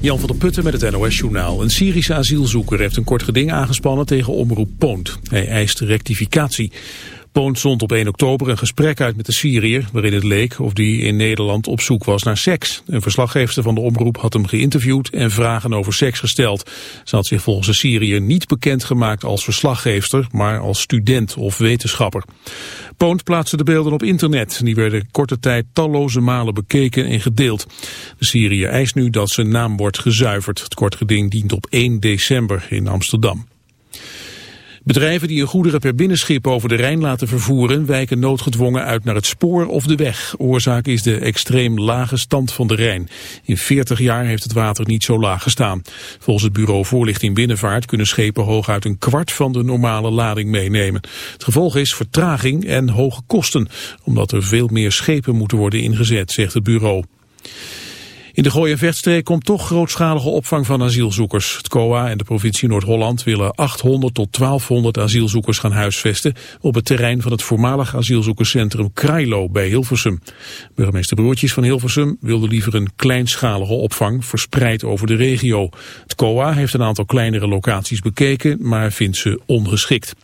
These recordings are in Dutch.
Jan van der Putten met het NOS-journaal. Een Syrische asielzoeker heeft een kort geding aangespannen tegen Omroep Poont. Hij eist rectificatie. Poont zond op 1 oktober een gesprek uit met de Syriër... waarin het leek of die in Nederland op zoek was naar seks. Een verslaggever van de omroep had hem geïnterviewd en vragen over seks gesteld. Ze had zich volgens de Syriër niet bekendgemaakt als verslaggeefster... maar als student of wetenschapper. Poont plaatste de beelden op internet. Die werden korte tijd talloze malen bekeken en gedeeld. De Syriër eist nu dat zijn naam wordt gezuiverd. Het kort geding dient op 1 december in Amsterdam. Bedrijven die hun goederen per binnenschip over de Rijn laten vervoeren wijken noodgedwongen uit naar het spoor of de weg. Oorzaak is de extreem lage stand van de Rijn. In 40 jaar heeft het water niet zo laag gestaan. Volgens het bureau Voorlichting Binnenvaart kunnen schepen hooguit een kwart van de normale lading meenemen. Het gevolg is vertraging en hoge kosten, omdat er veel meer schepen moeten worden ingezet, zegt het bureau. In de Gooi- en Vechtstreek komt toch grootschalige opvang van asielzoekers. Het COA en de provincie Noord-Holland willen 800 tot 1200 asielzoekers gaan huisvesten op het terrein van het voormalig asielzoekerscentrum Krailo bij Hilversum. Burgemeester Broertjes van Hilversum wilde liever een kleinschalige opvang verspreid over de regio. Het COA heeft een aantal kleinere locaties bekeken, maar vindt ze ongeschikt.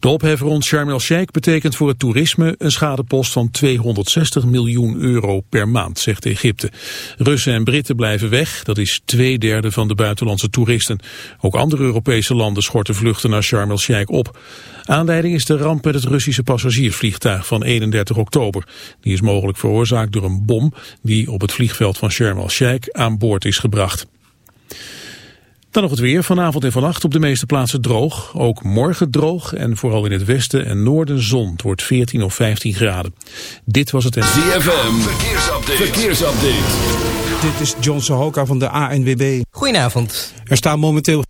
De ophef rond Sharm el-Sheikh betekent voor het toerisme een schadepost van 260 miljoen euro per maand, zegt Egypte. Russen en Britten blijven weg, dat is twee derde van de buitenlandse toeristen. Ook andere Europese landen schorten vluchten naar Sharm el-Sheikh op. Aanleiding is de ramp met het Russische passagiersvliegtuig van 31 oktober. Die is mogelijk veroorzaakt door een bom die op het vliegveld van Sharm el-Sheikh aan boord is gebracht. Dan nog het weer. Vanavond en vannacht op de meeste plaatsen droog. Ook morgen droog en vooral in het westen en noorden zon. Het wordt 14 of 15 graden. Dit was het... En... ZFM, verkeersupdate. verkeersupdate. Dit is John Sohoka van de ANWB. Goedenavond. Er staan momenteel...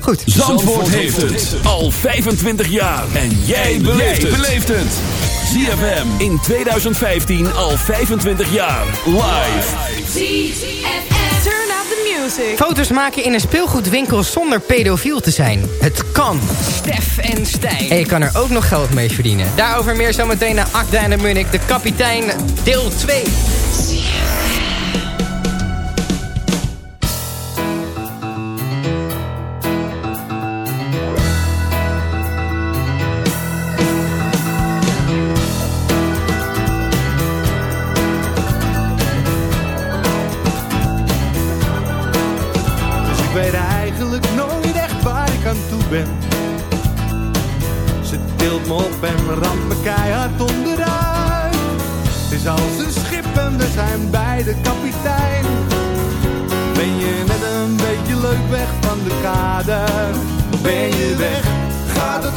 Goed. Zandvoort, heeft het al 25 jaar. En jij beleeft het. ZFM in 2015 al 25 jaar. Live. ZFM. Turn up the music. Foto's maken in een speelgoedwinkel zonder pedofiel te zijn. Het kan. Stef en Stijn. En je kan er ook nog geld mee verdienen. Daarover meer zometeen naar Akda en de Munnik. De kapitein deel 2.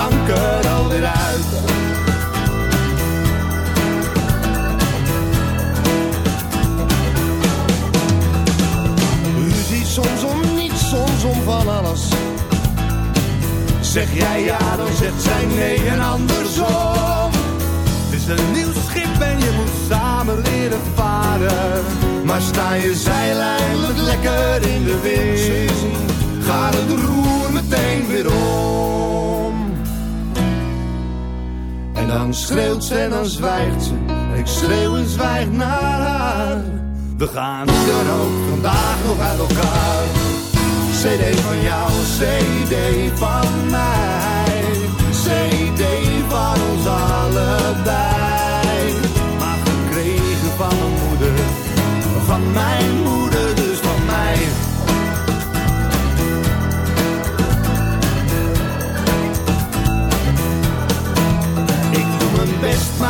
Anker alweer uit. ziet soms om niets, soms om van alles Zeg jij ja, dan zegt zij nee en andersom. Het is een nieuw schip en je moet samen leren varen. Maar sta je zeil eindelijk lekker in de wind, gaat het roer meteen weer om. Dan schreeuwt ze en dan zwijgt ze, ik schreeuw en zwijg naar haar. We gaan er ook vandaag nog uit elkaar. CD van jou, CD van mij. CD van ons allebei. Maar gekregen van mijn moeder, van mijn moeder,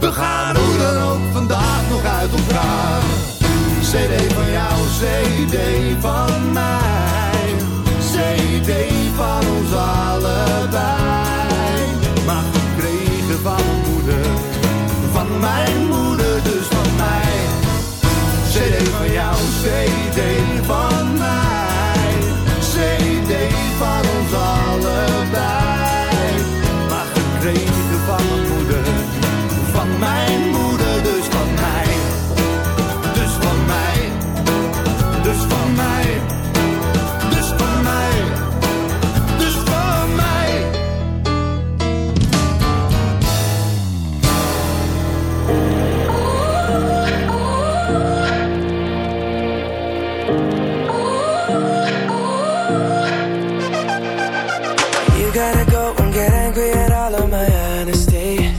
We gaan hoe dan ook vandaag nog uit elkaar. CD van jou, CD van mij. CD van ons allebei. Maar gekregen van moeder, van mijn moeder, dus van mij. CD van mij, Gotta go and get angry at all of my honesty.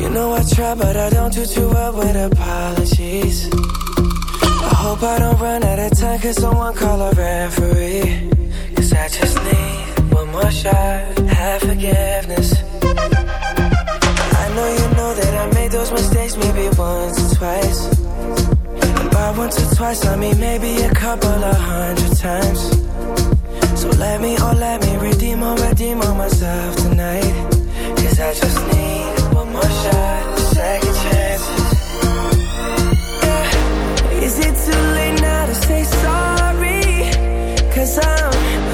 You know I try, but I don't do too well with apologies. I hope I don't run out of time, cause someone call a referee. Cause I just need one more shot, have forgiveness. I know you know that I made those mistakes maybe once or twice. And by once or twice, I mean maybe a couple of hundred times. So let me, oh let me redeem or redeem on myself tonight. Cause I just need one more shot, second chances. Yeah. Is it too late now to say sorry? Cause I'm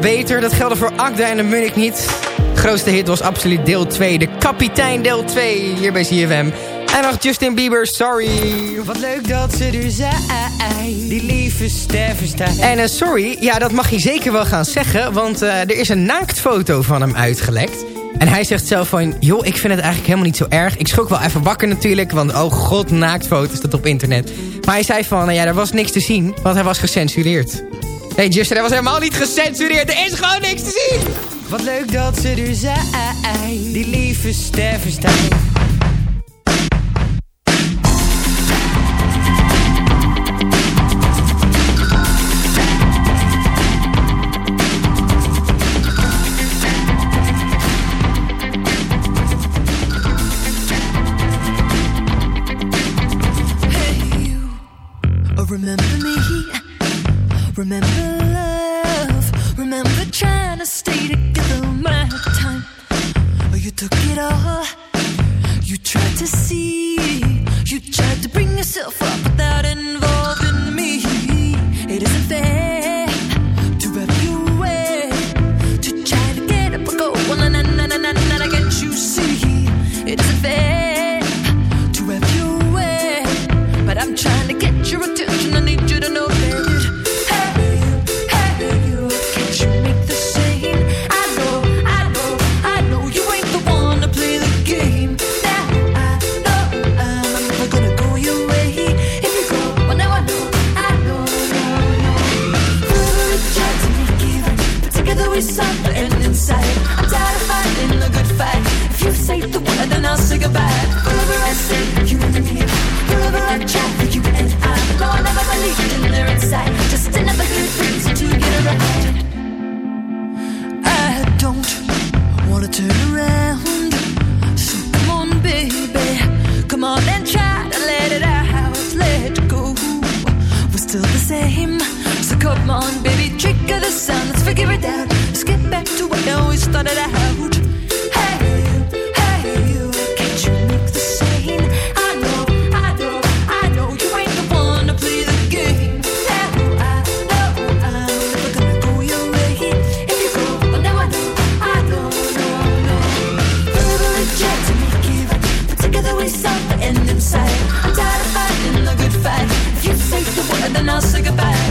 Beter. Dat geldde voor Akda en de Munich niet. De grootste hit was absoluut deel 2. De kapitein deel 2 hier bij CFM. En nog Justin Bieber, sorry. Wat leuk dat ze er zijn, die lieve Steffenstein. En eh, sorry, ja, dat mag je zeker wel gaan zeggen. Want eh, er is een naaktfoto van hem uitgelekt. En hij zegt zelf van, joh, ik vind het eigenlijk helemaal niet zo erg. Ik schrok wel even wakker natuurlijk, want oh god, naaktfoto's dat op internet. Maar hij zei van, nou ja, er was niks te zien, want hij was gecensureerd. Nee, Justin, hij was helemaal niet gecensureerd. Er is gewoon niks te zien. Wat leuk dat ze er zijn, die lieve Steffenstein. Oh, remember took it all. You tried to see. You tried to bring yourself up Say goodbye.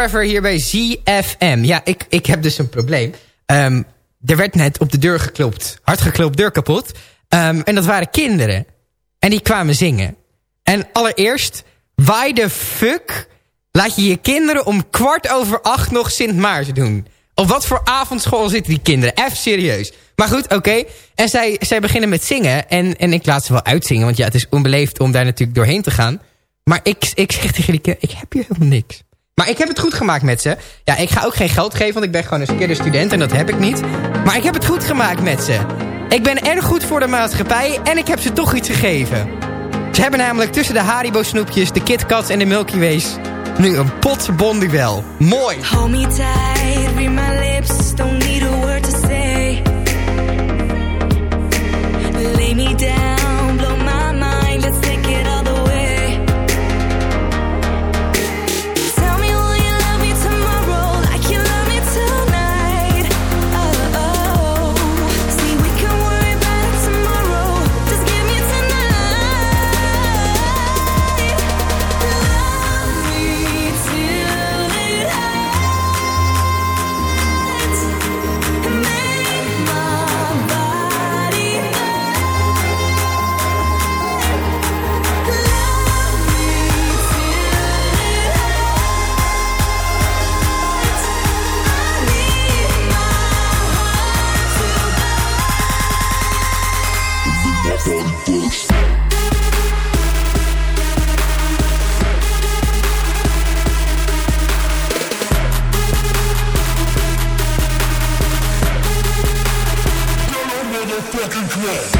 Forever hier bij ZFM. Ja, ik, ik heb dus een probleem. Um, er werd net op de deur geklopt. Hard geklopt, deur kapot. Um, en dat waren kinderen. En die kwamen zingen. En allereerst, why the fuck laat je je kinderen om kwart over acht nog Sint Maarten doen? Op wat voor avondschool zitten die kinderen? Even serieus. Maar goed, oké. En zij, zij beginnen met zingen. En, en ik laat ze wel uitzingen. Want ja, het is onbeleefd om daar natuurlijk doorheen te gaan. Maar ik, ik zeg tegen die kinderen, ik heb hier helemaal niks. Maar ik heb het goed gemaakt met ze. Ja, ik ga ook geen geld geven, want ik ben gewoon een verkeerde student en dat heb ik niet. Maar ik heb het goed gemaakt met ze. Ik ben erg goed voor de maatschappij en ik heb ze toch iets gegeven. Ze hebben namelijk tussen de Haribo snoepjes, de KitKats en de Milky Ways... nu een pot bonduel. Mooi! Hold me tight, read my lips, don't need a word to say. Lay me down. Yeah.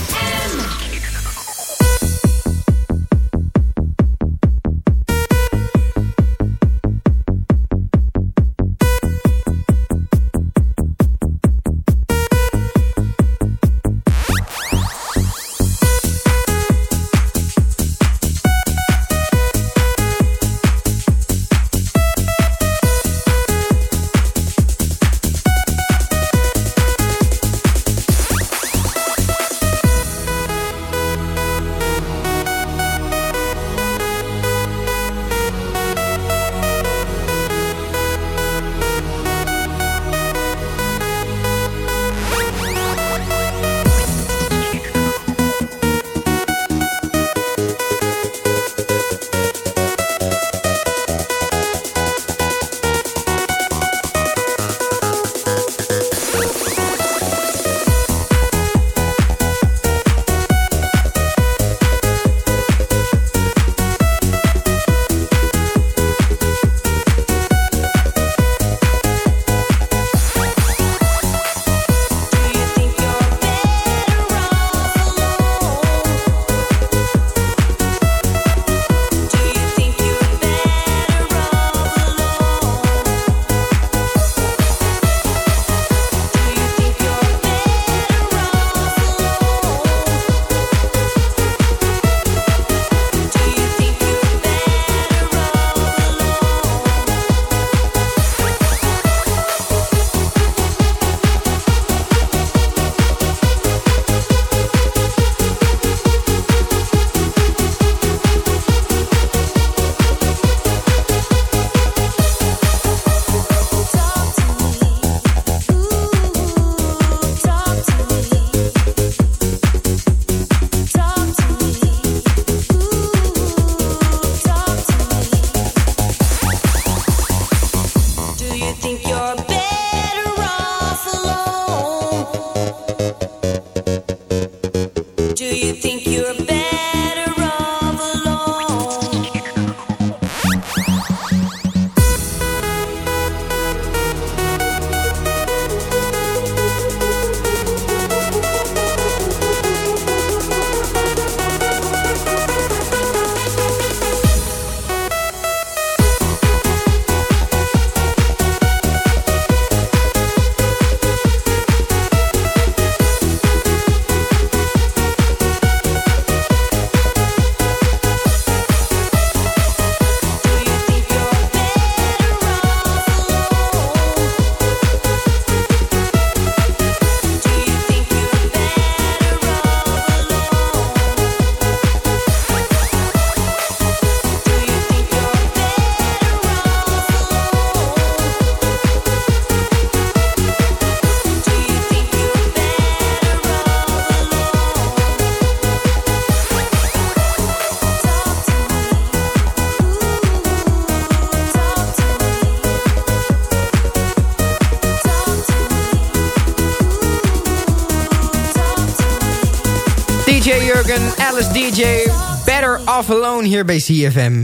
Off Alone hier bij CFM.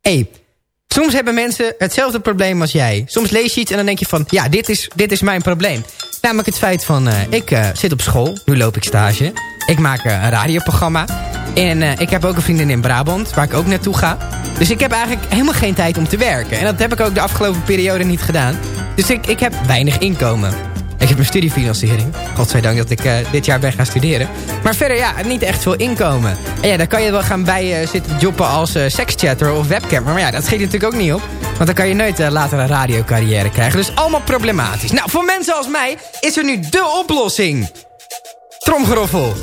Hey, soms hebben mensen hetzelfde probleem als jij. Soms lees je iets en dan denk je van, ja, dit is, dit is mijn probleem. Namelijk het feit van, uh, ik uh, zit op school, nu loop ik stage. Ik maak uh, een radioprogramma. En ik heb ook een vriendin in Brabant, waar ik ook naartoe ga. Dus ik heb eigenlijk helemaal geen tijd om te werken. En dat heb ik ook de afgelopen periode niet gedaan. Dus ik, ik heb weinig inkomen. Ik heb mijn studiefinanciering. Godzijdank dat ik uh, dit jaar ben gaan studeren. Maar verder, ja, niet echt veel inkomen. En ja, dan kan je wel gaan bij uh, zitten jobben als uh, sekschatter of webcammer. Maar ja, dat schiet natuurlijk ook niet op. Want dan kan je nooit later een radiocarrière krijgen. Dus allemaal problematisch. Nou, voor mensen als mij is er nu de oplossing. Tromgeroffel.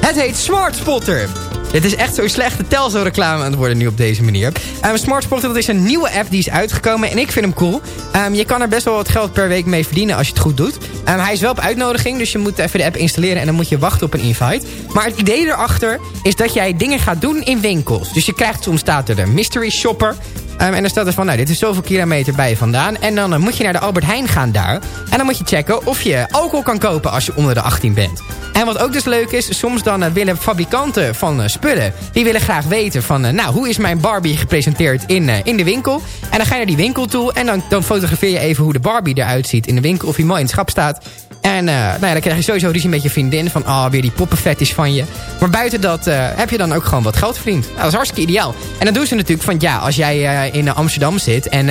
Het heet Smart Spotter. Dit is echt zo'n slechte Telzo-reclame aan het worden nu op deze manier. Um, Smart dat is een nieuwe app die is uitgekomen en ik vind hem cool. Um, je kan er best wel wat geld per week mee verdienen als je het goed doet. Um, hij is wel op uitnodiging, dus je moet even de app installeren... en dan moet je wachten op een invite. Maar het idee erachter is dat jij dingen gaat doen in winkels. Dus je krijgt soms staat er de mystery shopper... Um, en dan staat er van, nou, dit is zoveel kilometer bij je vandaan. En dan uh, moet je naar de Albert Heijn gaan daar. En dan moet je checken of je alcohol kan kopen als je onder de 18 bent. En wat ook dus leuk is, soms dan uh, willen fabrikanten van uh, spullen... die willen graag weten van, nou, hoe is mijn Barbie gepresenteerd in, in de winkel? En dan ga je naar die winkel toe en dan, dan fotografeer je even hoe de Barbie eruit ziet in de winkel... of hij mooi in het schap staat. En uh, nou ja, dan krijg je sowieso ruzie met je vriendin. Van, oh, weer die poppenfetish van je. Maar buiten dat uh, heb je dan ook gewoon wat geld verdiend. Nou, dat is hartstikke ideaal. En dan doen ze natuurlijk van, ja, als jij uh, in Amsterdam zit... en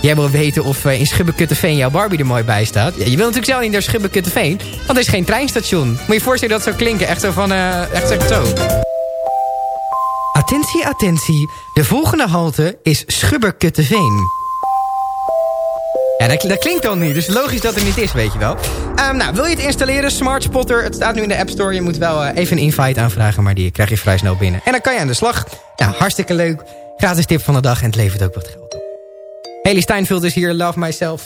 jij wil weten of in Schubbekutteveen jouw Barbie er mooi bij staat... Ja, je wil natuurlijk zelf niet naar Schubbekutteveen... want er is geen treinstation. Moet je je voorstellen dat het zo klinken. Echt zo van, echt zo. Attentie, attentie. De volgende halte is Schubberkutteveen. Dat, klinkt dan niet. Dus logisch dat het niet is, weet je wel. Um, nou, wil je het installeren? Smart Spotter. Het staat nu in de App Store. Je moet wel uh, even een invite aanvragen, maar die krijg je vrij snel binnen. En dan kan je aan de slag. Nou, hartstikke leuk. Gratis tip van de dag en het levert ook wat geld op. Haley Steinfeld is hier. Love Myself.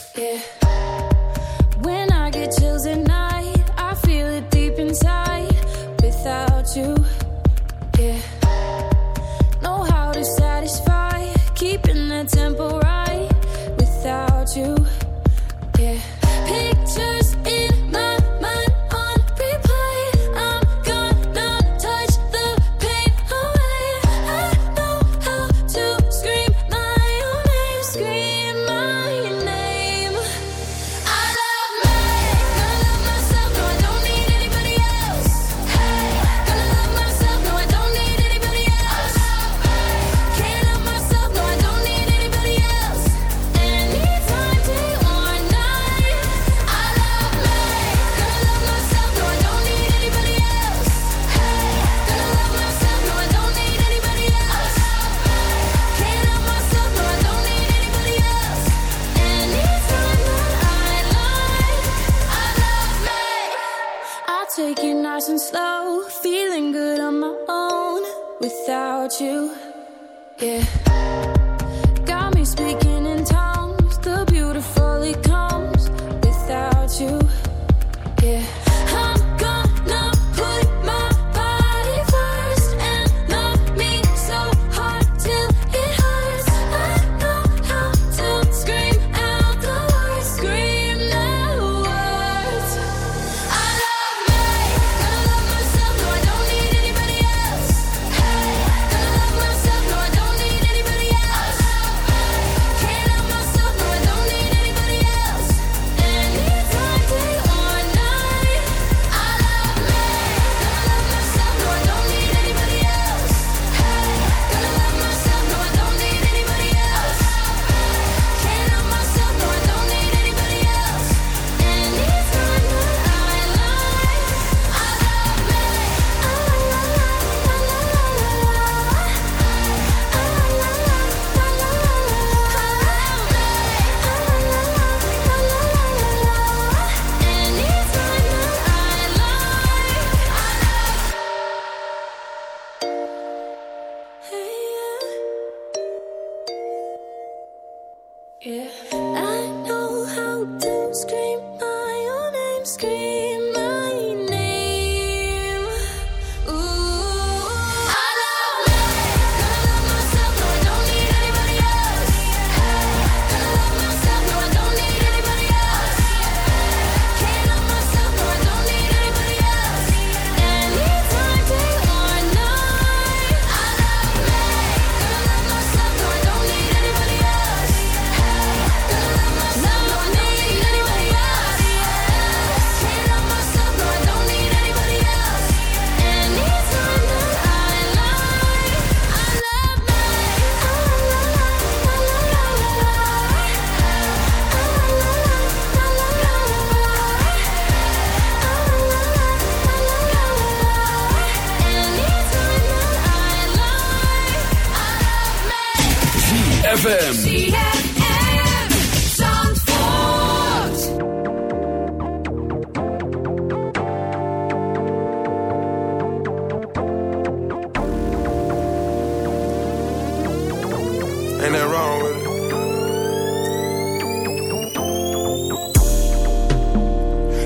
Ain't that wrong with it?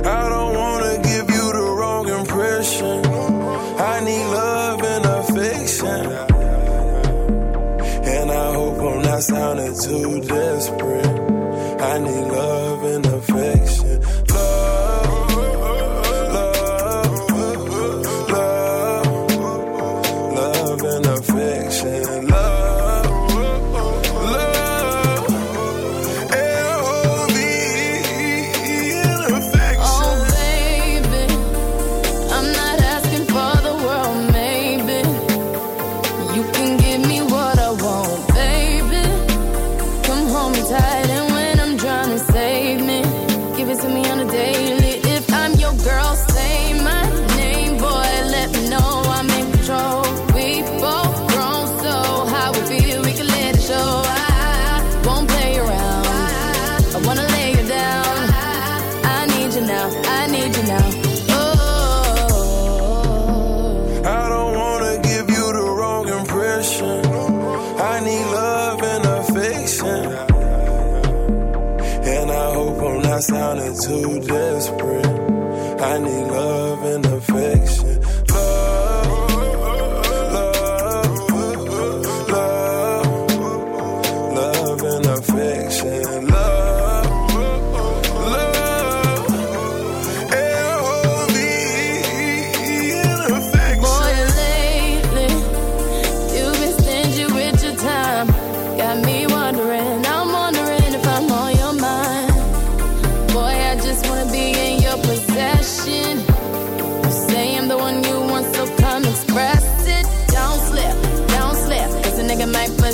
I don't wanna give you the wrong impression. I need love and affection. And I hope I'm not sounding too desperate. I need love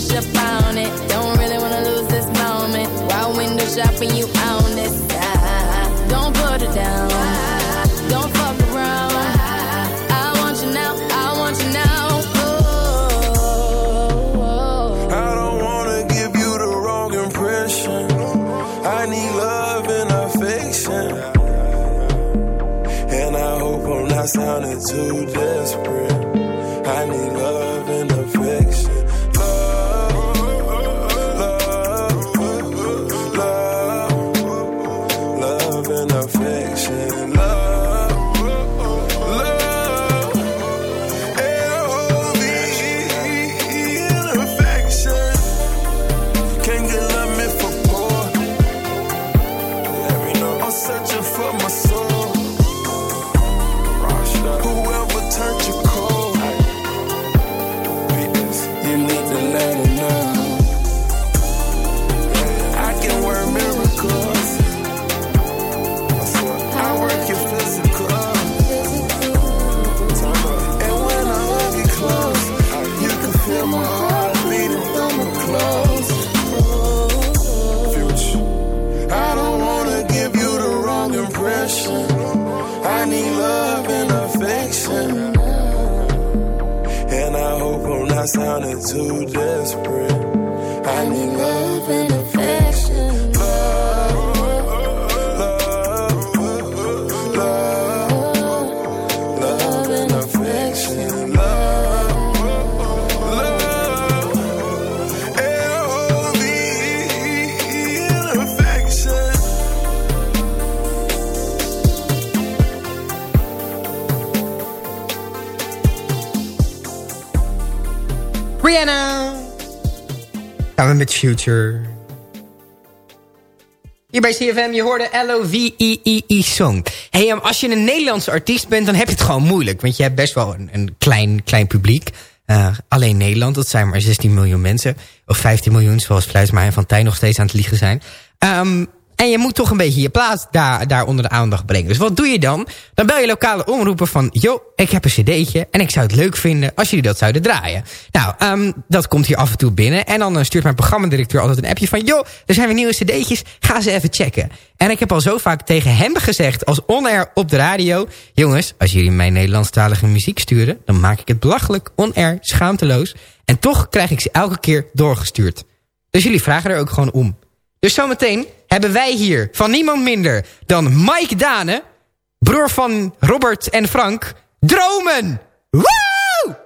up on it. Don't really wanna lose this moment. While window shopping, you own this side. Don't put it down, Gaan we met Future. Hier bij CFM, je hoorde L-O-V-I-I-I Song. Hey, als je een Nederlandse artiest bent, dan heb je het gewoon moeilijk. Want je hebt best wel een, een klein, klein publiek. Uh, alleen Nederland, dat zijn maar 16 miljoen mensen. Of 15 miljoen, zoals Fluitsma en Van Tijn nog steeds aan het liegen zijn. Um, en je moet toch een beetje je plaats daar, daar onder de aandacht brengen. Dus wat doe je dan? Dan bel je lokale omroepen van... yo, ik heb een cd'tje en ik zou het leuk vinden als jullie dat zouden draaien. Nou, um, dat komt hier af en toe binnen. En dan uh, stuurt mijn programmadirecteur altijd een appje van... yo, er zijn weer nieuwe cd'tjes, ga ze even checken. En ik heb al zo vaak tegen hem gezegd als on-air op de radio... jongens, als jullie mij Nederlandstalige muziek sturen... dan maak ik het belachelijk, on-air, schaamteloos... en toch krijg ik ze elke keer doorgestuurd. Dus jullie vragen er ook gewoon om. Dus zometeen hebben wij hier van niemand minder dan Mike Dane... broer van Robert en Frank, Dromen! Woe!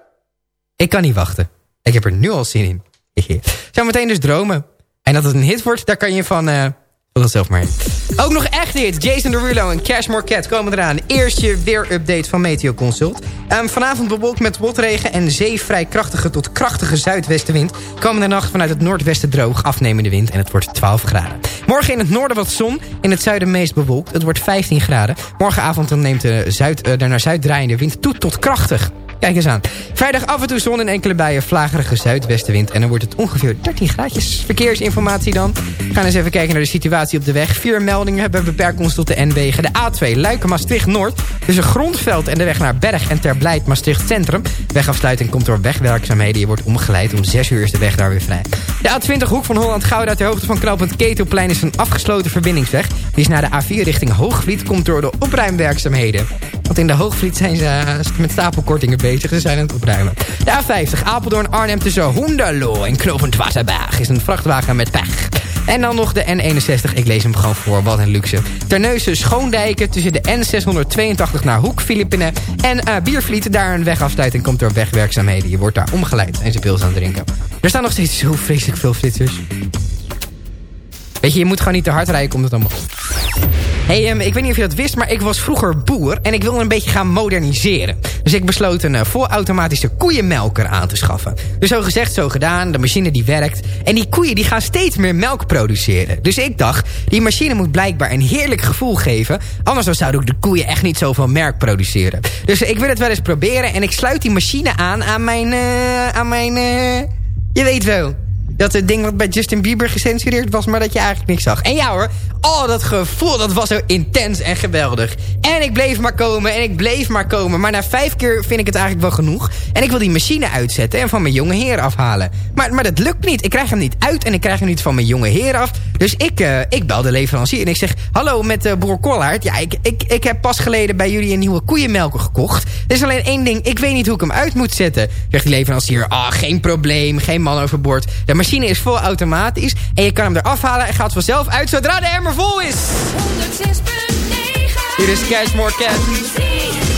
Ik kan niet wachten. Ik heb er nu al zin in. zometeen dus Dromen. En dat het een hit wordt, daar kan je van... Uh, Dat zelf maar. Ook nog echt hit. Jason Derulo en Cashmore Cat komen eraan. Eerst je weer-update van Meteo Consult. Um, vanavond bewolkt met botregen en zee vrij krachtige tot krachtige zuidwestenwind. Komende nacht vanuit het noordwesten droog afnemende wind en het wordt 12 graden. Morgen in het noorden wat zon, in het zuiden meest bewolkt. Het wordt 15 graden. Morgenavond dan neemt de, zuid, uh, naar zuid draaiende wind toe tot krachtig. Kijk eens aan. Vrijdag af en toe zon en enkele bijen, vlagerige zuidwestenwind. En dan wordt het ongeveer 13 graadjes. Verkeersinformatie dan. We gaan eens even kijken naar de situatie op de weg. Vier meldingen hebben beperkt tot de N-wegen. De A2 Luiken Maastricht Noord. Tussen Grondveld en de weg naar Berg en Terblijt Maastricht Centrum. Wegafsluiting komt door wegwerkzaamheden. Je wordt omgeleid. Om 6 uur is de weg daar weer vrij. De A20 Hoek van Holland-Gouda ter hoogte van knooppunt Ketelplein is een afgesloten verbindingsweg. Die is naar de A4 richting Hoogvliet, komt door de opruimwerkzaamheden. Want in de Hoogvliet zijn ze uh, met stapelkortingen bezig. Ze zijn aan het opruimen. De A50 Apeldoorn-Arnhem tussen Hoenderloo en Wassenberg is een vrachtwagen met pech. En dan nog de N61, ik lees hem gewoon voor, wat een luxe. Terneuzen Schoondijken tussen de N682 naar Hoek, Filipijnen en uh, Biervliet. Daar een wegafsluiting komt door wegwerkzaamheden. Je wordt daar omgeleid en ze pils aan het drinken. Er staan nog steeds zo vreselijk veel flitsers. Weet je, je moet gewoon niet te hard rijden, komt het allemaal. Hey, um, ik weet niet of je dat wist, maar ik was vroeger boer en ik wilde een beetje gaan moderniseren. Dus ik besloot een uh, volautomatische koeienmelker aan te schaffen. Dus zo gezegd, zo gedaan, de machine die werkt. En die koeien die gaan steeds meer melk produceren. Dus ik dacht, die machine moet blijkbaar een heerlijk gevoel geven. Anders zouden ook de koeien echt niet zoveel melk produceren. Dus ik wil het wel eens proberen en ik sluit die machine aan aan mijn... Uh, aan mijn uh, je weet wel. Dat het ding wat bij Justin Bieber gecensureerd was, maar dat je eigenlijk niks zag. En ja hoor, oh dat gevoel, dat was zo intens en geweldig. En ik bleef maar komen en ik bleef maar komen. Maar na vijf keer vind ik het eigenlijk wel genoeg. En ik wil die machine uitzetten en van mijn jonge heer afhalen. Maar, maar dat lukt niet. Ik krijg hem niet uit en ik krijg hem niet van mijn jonge heer af. Dus ik, uh, ik bel de leverancier en ik zeg... Hallo, met uh, broer. Ja, ik, ik, ik heb pas geleden bij jullie een nieuwe koeienmelker gekocht. Er is alleen één ding. Ik weet niet hoe ik hem uit moet zetten. Zegt die leverancier. Ah, geen probleem. Geen man overboord. De machine is vol automatisch. En je kan hem eraf halen en gaat vanzelf uit zodra de emmer vol is. 106.9 Hier is Cashmore Cat. So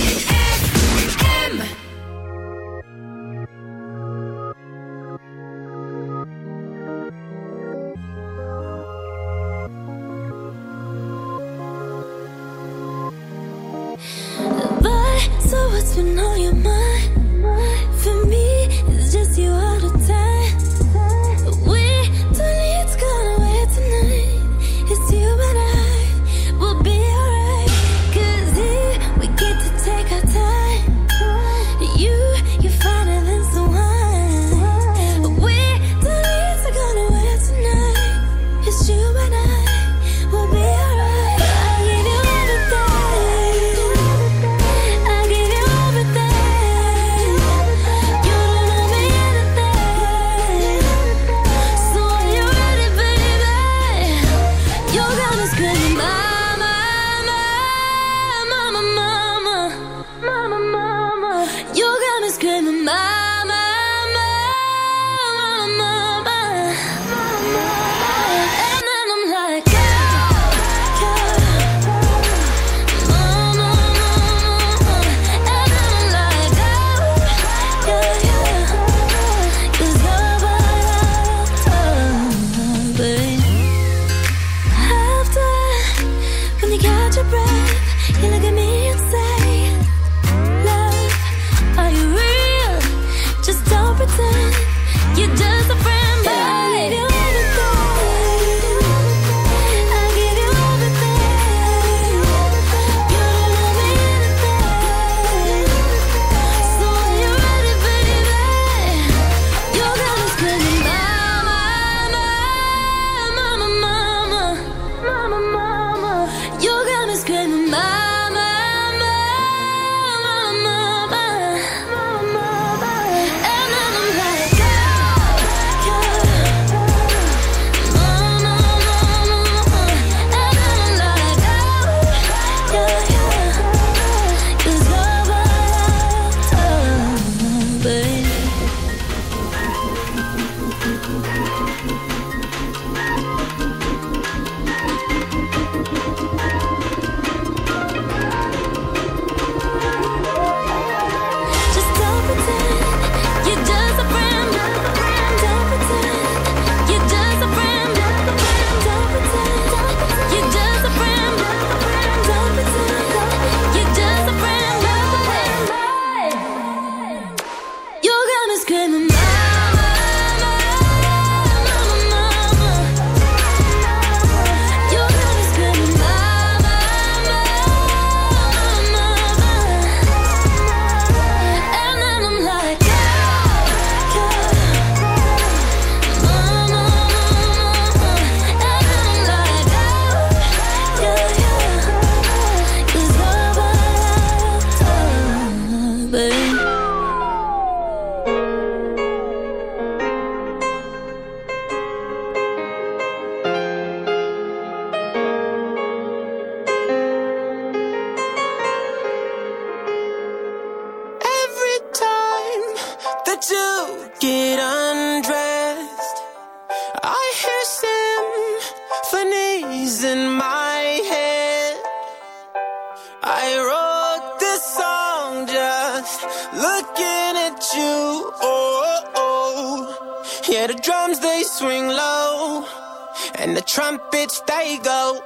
and the trumpets they go.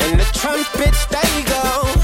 And the trumpets they go.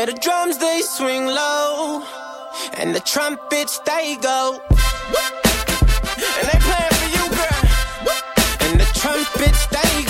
yeah, the drums they swing low, and the trumpets they go. And they playing for you, girl. And the trumpets they go.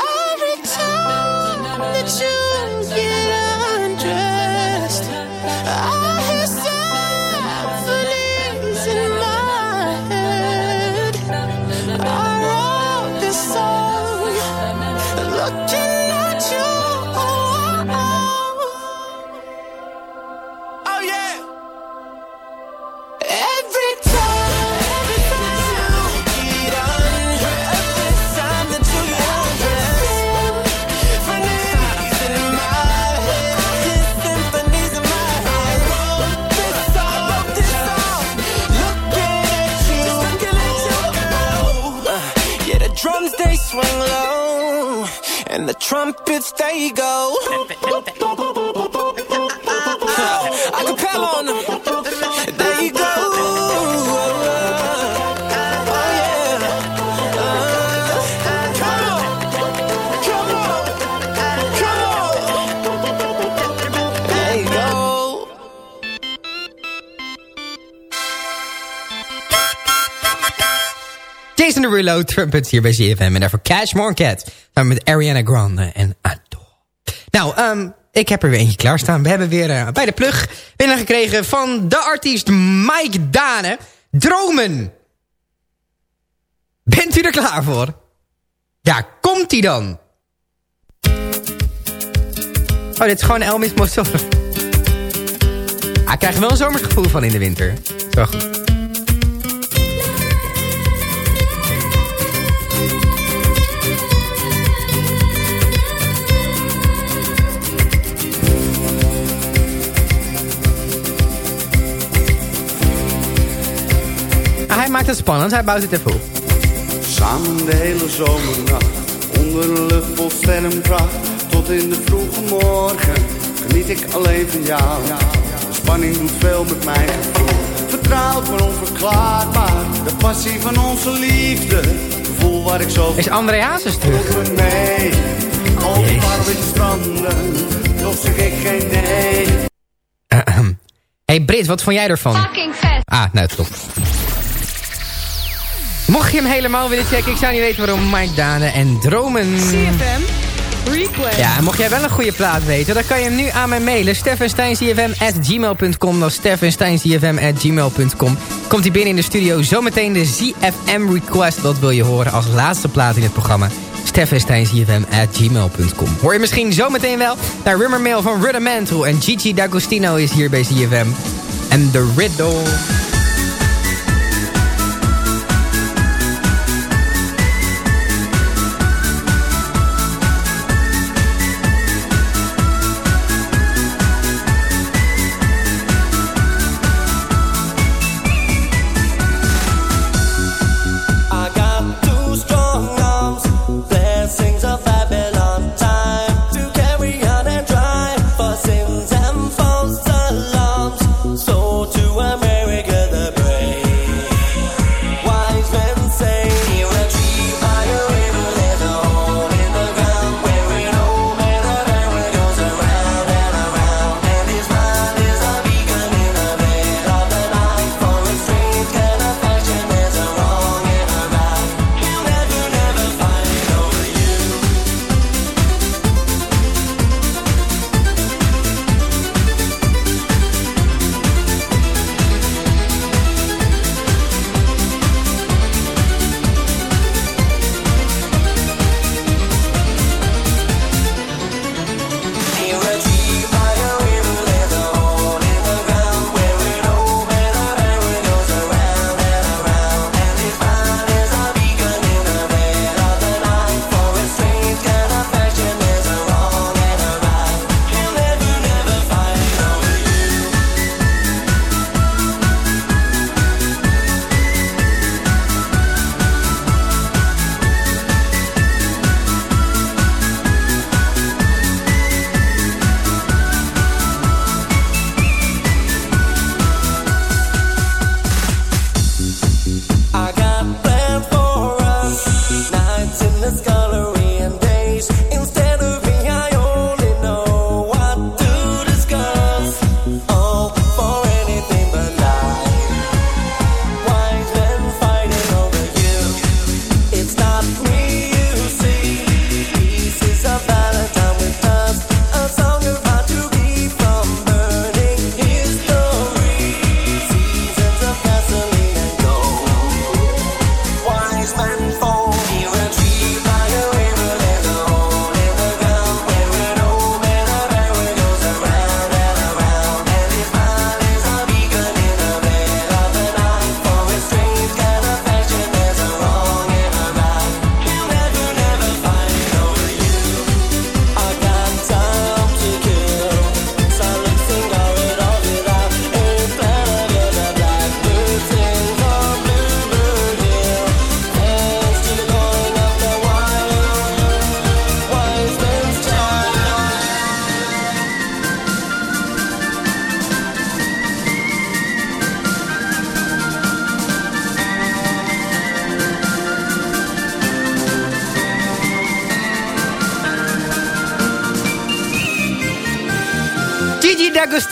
Trumpets they go. Acapella on them. There you go. Oh, yeah. Uh, come on. Come on. Come on. There you go. Jason Derulo, trumpets hier bij ZFM. En daarvoor Cash Cat. Samen met Ariana Grande en Adore. Nou, ehm, ik heb er weer eentje klaarstaan. We hebben weer eh, bij de plug binnengekregen van de artiest Mike Dane. Dromen. Bent u er klaar voor? Ja, komt hij dan? Oh, dit is gewoon Elmis Mozart. Ah, ik krijg er wel een zomersgevoel van in de winter. Zo goed. Het spannend, hij bouwt het even op. Samen de hele zomernacht, onder een lucht vol sterrenpracht. Tot in de vroege morgen, geniet ik alleen van jou. De spanning doet veel met gevoel. Vertrouwd maar onverklaarbaar, de passie van onze liefde. Gevoel waar ik zo Is André Hazes terug? Voel me mee, overal stranden. Toch zeg ik geen nee. hey Brit, wat vond jij ervan? Fucking vet. Ah, nou top. Mocht je hem helemaal willen checken, ik zou niet weten waarom Mike Dane en Dromen... CFM. Request. Ja, en mocht jij wel een goede plaat weten, dan kan je hem nu aan mij mailen. steffensteincfm.gmail.com Dat is steffensteincfm.gmail.com Komt hij binnen in de studio, zometeen de ZFM Request. Wat wil je horen als laatste plaat in het programma? steffestijnzfm.gmail.com. Hoor je misschien zometeen wel naar Rummermail van Rudimental. En Gigi D'Agostino is hier bij ZFM. En The Riddle...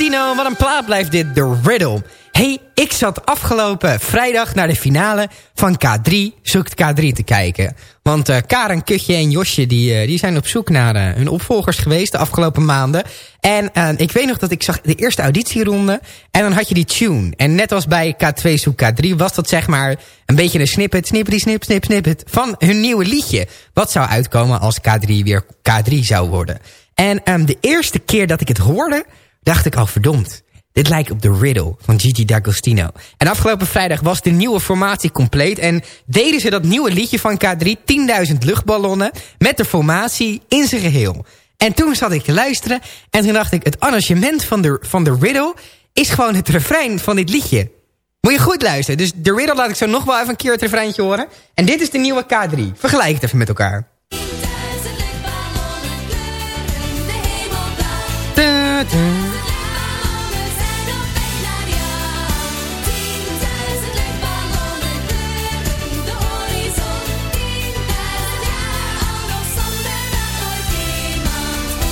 Wat een plaat blijft dit, The Riddle. hey, ik zat afgelopen vrijdag naar de finale van K3 Zoekt K3 te kijken. Want uh, Karen, Kutje en Josje die, uh, die zijn op zoek naar uh, hun opvolgers geweest de afgelopen maanden. En ik weet nog dat ik zag de eerste auditieronde en dan had je die tune. En net als bij K2 Zoek K3 was dat zeg maar een beetje een snippet, snippety snip, snip, snippet van hun nieuwe liedje. Wat zou uitkomen als K3 weer K3 zou worden. En um, de eerste keer dat ik het hoorde dacht ik al verdomd. Dit lijkt op The Riddle van Gigi D'Agostino. En afgelopen vrijdag was de nieuwe formatie compleet... en deden ze dat nieuwe liedje van K3, 10.000 luchtballonnen... met de formatie in zijn geheel. En toen zat ik te luisteren en toen dacht ik... het arrangement van The, van The Riddle is gewoon het refrein van dit liedje. Moet je goed luisteren. Dus The Riddle laat ik zo nog wel even een keer het refreintje horen. En dit is de nieuwe K3. Vergelijk het even met elkaar. Da, da.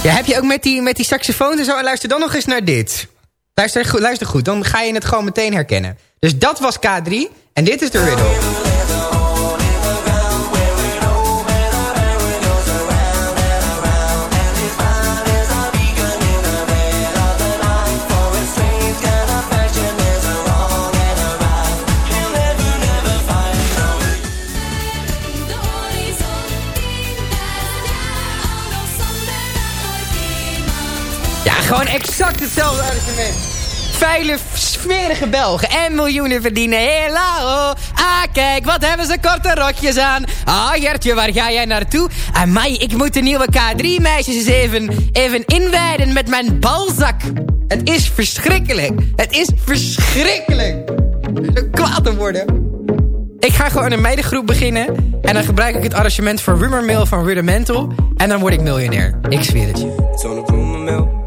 Ja, heb je ook met die, met die saxofoon en zo? Luister dan nog eens naar dit. Luister luister goed, dan ga je het gewoon meteen herkennen. Dus dat was K3 en dit is de riddle. Exact hetzelfde argument. Vuile, smerige Belgen en miljoenen verdienen. Hela, oh. Ah, kijk, wat hebben ze korte rokjes aan. Ah, Gertje, waar ga jij naartoe? Amai, ik moet de nieuwe K3-meisjes eens even, even inwijden met mijn balzak. Het is verschrikkelijk. Het is verschrikkelijk. Zo kwaad te worden. Ik ga gewoon een meidengroep beginnen. En dan gebruik ik het arrangement voor Rumor van Rudimental. En dan word ik miljonair. Ik zweer het je.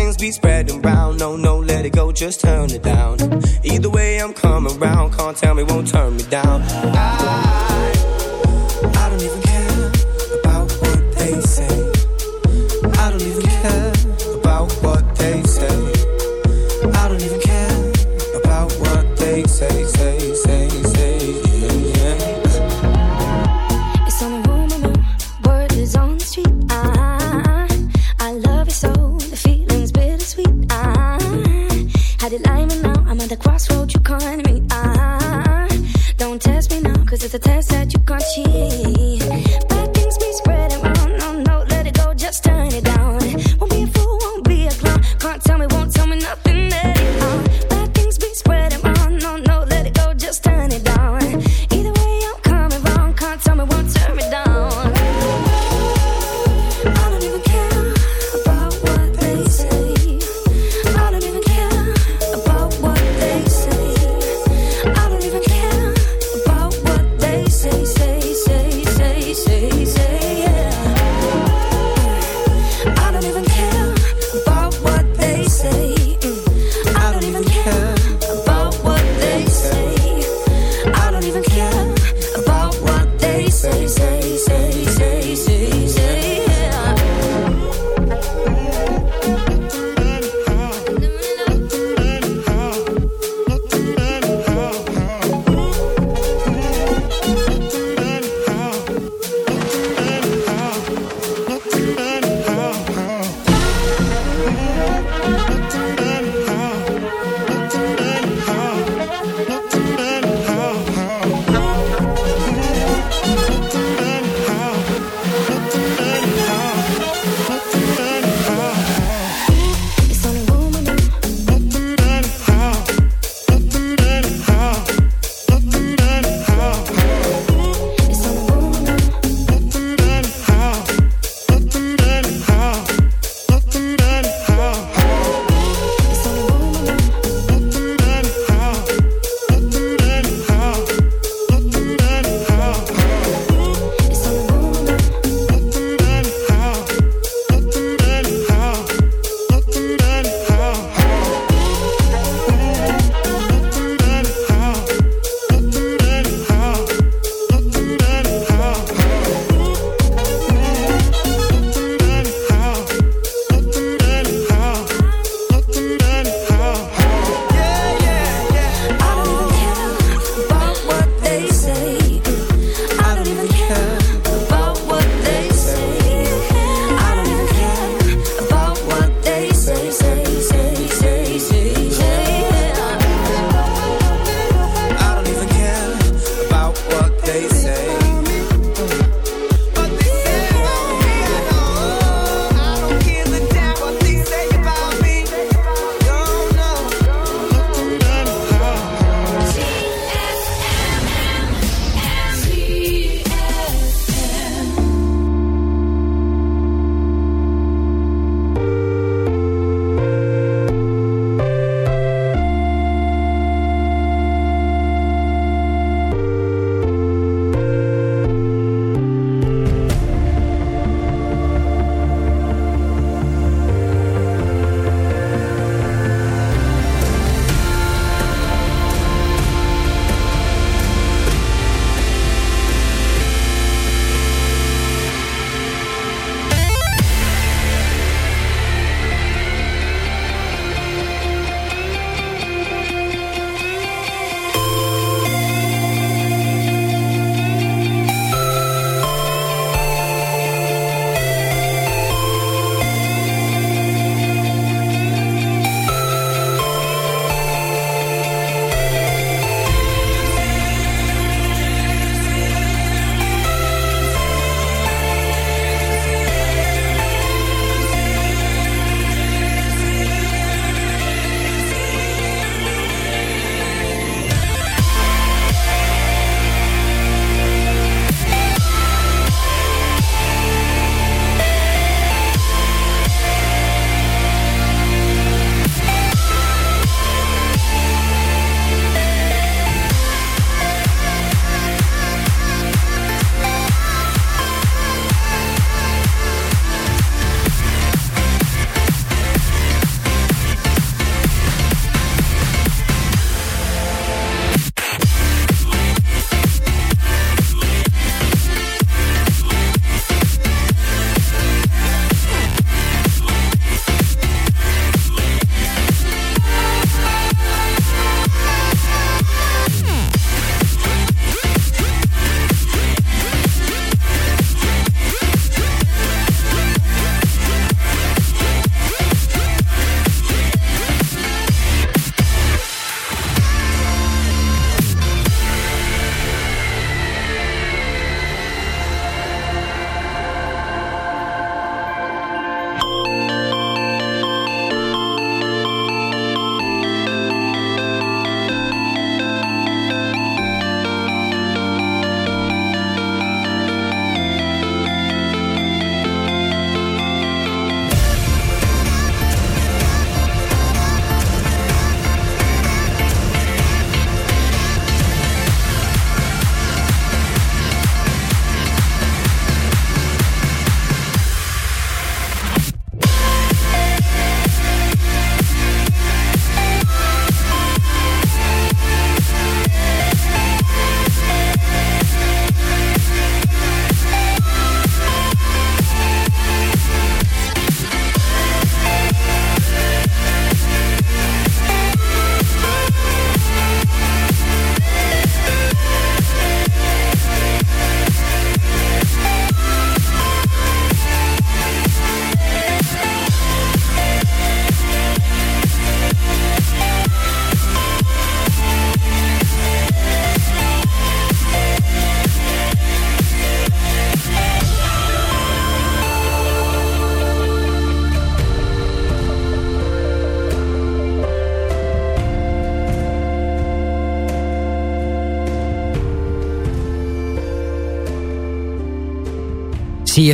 be spreading round, no, no, let it go, just turn it down. Either way, I'm coming round, can't tell me, won't turn me down. I, Crossroad, you can't meet. I don't test me now, cause it's a test that you can't cheat.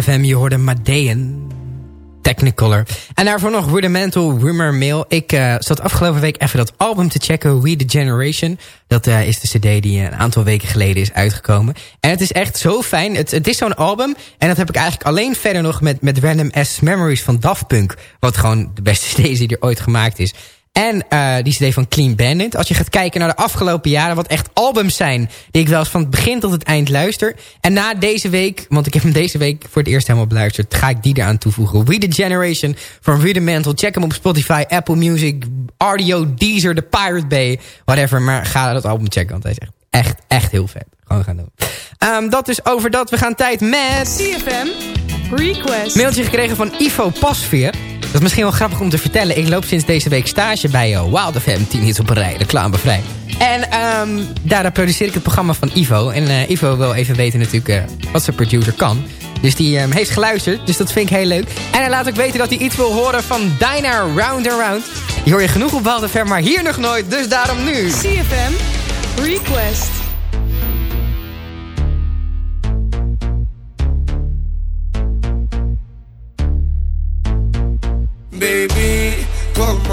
CFM, je hoorde Madean. Technicolor. En daarvoor nog Rudimental Rumor Mail. Ik uh, zat afgelopen week even dat album te checken. We The Generation. Dat uh, is de cd die een aantal weken geleden is uitgekomen. En het is echt zo fijn. Het, het is zo'n album. En dat heb ik eigenlijk alleen verder nog met, met Random S Memories van Daft Punk. Wat gewoon de beste cd die er ooit gemaakt is. En uh, die cd van Clean Bandit. Als je gaat kijken naar de afgelopen jaren... wat echt albums zijn die ik wel eens van het begin tot het eind luister. En na deze week, want ik heb hem deze week voor het eerst helemaal beluisterd... ga ik die eraan toevoegen. We The Generation van Rudimental. Check hem op Spotify, Apple Music, RDO, Deezer, The Pirate Bay. Whatever, maar ga dat album checken, want hij is echt, echt, echt heel vet. Gewoon gaan doen. Um, dat dus over dat. We gaan tijd met... CFM Request. Mailtje gekregen van Ivo Pasveer. Dat is misschien wel grappig om te vertellen. Ik loop sinds deze week stage bij uh, Wild FM. 10 hits op een rij, reclamevrij. En um, daar produceer ik het programma van Ivo. En uh, Ivo wil even weten natuurlijk uh, wat zijn producer kan. Dus die um, heeft geluisterd, dus dat vind ik heel leuk. En hij laat ook weten dat hij iets wil horen van Dinah Round and Round. Die hoor je genoeg op Wild FM, maar hier nog nooit. Dus daarom nu. CFM Request.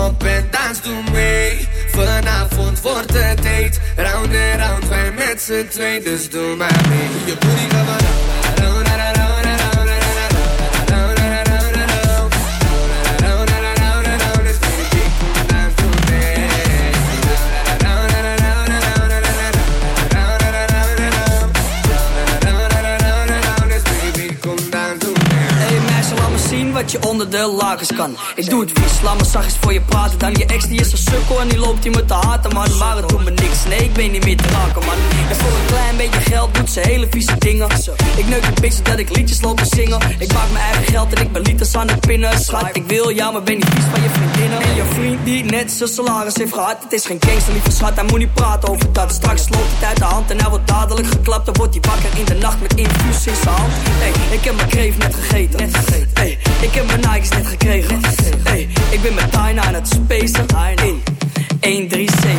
Op en dans doe mee. Vanavond wordt het date. Round en round, wij met z'n twee Dus doe maar mee. Je booty maar wat je onder de lakens kan. Ik doe het vies, laat me zachtjes voor je praten. Dan je ex die is een sukkel en die loopt hier met te haten. Man Maar het doet me niks, nee ik ben niet meer te raken man. En voor een klein beetje geld doet ze hele vieze dingen. Ik neuk een bitch dat ik liedjes loop te zingen. Ik maak mijn eigen geld en ik ben liters aan het pinnen. Schat, ik wil jou, maar ben niet vies van je vriendinnen. En je vriend die net zijn salaris heeft gehad Het is geen gangster, lieve schat, hij moet niet praten over dat. Straks loopt het uit de hand en hij wordt dadelijk geklapt. Dan wordt hij wakker in de nacht met infuus in zijn hand. Hey, ik heb mijn kreef net gegeten, net. Hey, ik heb mijn Nikes net gekregen. Hey, ik ben met Tyna aan het spacen. In 137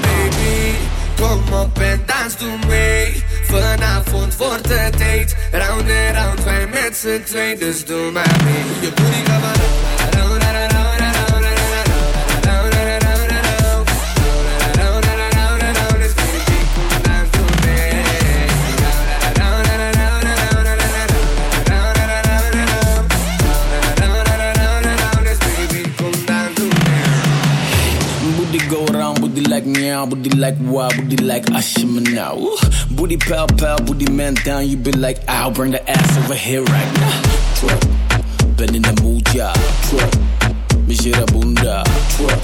Baby, kom op en dans doe mee. Vanavond wordt het date. Round en round, wij met z'n twee Dus doe maar mee. Je booty maar meow, booty like wow, booty like Ashima now. Ooh. Booty pal pal, booty man down, you be like, I'll bring the ass over here right now. Truck, ben in de mood, ja. Truck, Mishira bunda. Truck,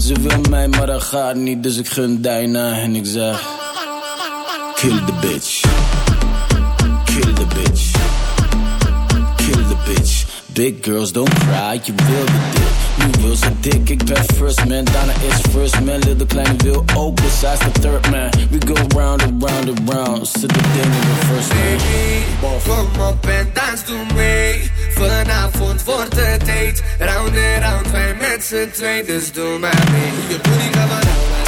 ze wil mij, maar dat gaat niet, dus ik gun Diana en ik zeg, kill the bitch. Kill the bitch. Kill the bitch. Big girls don't cry, je wil de dik. Nu wil ze dik, ik ben first man. Daarna is first man, little kleine wil ook. Besides the third man, we go round and round and round. Zit de ding in de first man. Kom op en dans doe mee Vanavond wordt het date Round en round, wij met z'n twee Dus doe maar mee Je booty gaat maar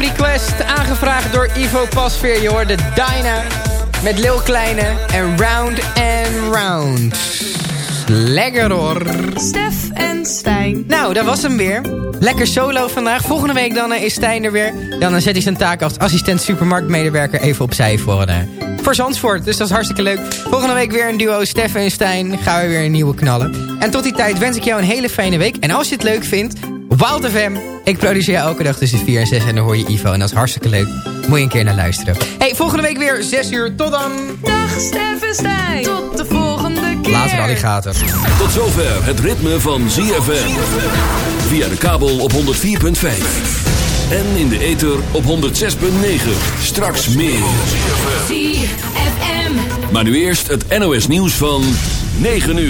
Request, aangevraagd door Ivo Pasveer. Je hoorde Dyna met Lil Kleine en Round and Round. Lekker hoor. Stef en Stijn. Nou, dat was hem weer. Lekker solo vandaag. Volgende week dan eh, is Stijn er weer. Dan eh, zet hij zijn taak als assistent supermarktmedewerker even opzij voor, uh, voor Zandvoort. Dus dat is hartstikke leuk. Volgende week weer een duo Stef en Stijn. Gaan we weer een nieuwe knallen. En tot die tijd wens ik jou een hele fijne week. En als je het leuk vindt, Wild FM. Ik produceer elke dag tussen 4 en 6 en dan hoor je Ivo. En dat is hartstikke leuk. Moet je een keer naar luisteren. Hey, volgende week weer 6 uur. Tot dan. Dag Stef en Stijn. Tot de volgende keer. Later alligator. Tot zover het ritme van ZFM. Via de kabel op 104.5. En in de ether op 106.9. Straks meer. ZFM. Maar nu eerst het NOS nieuws van 9 uur.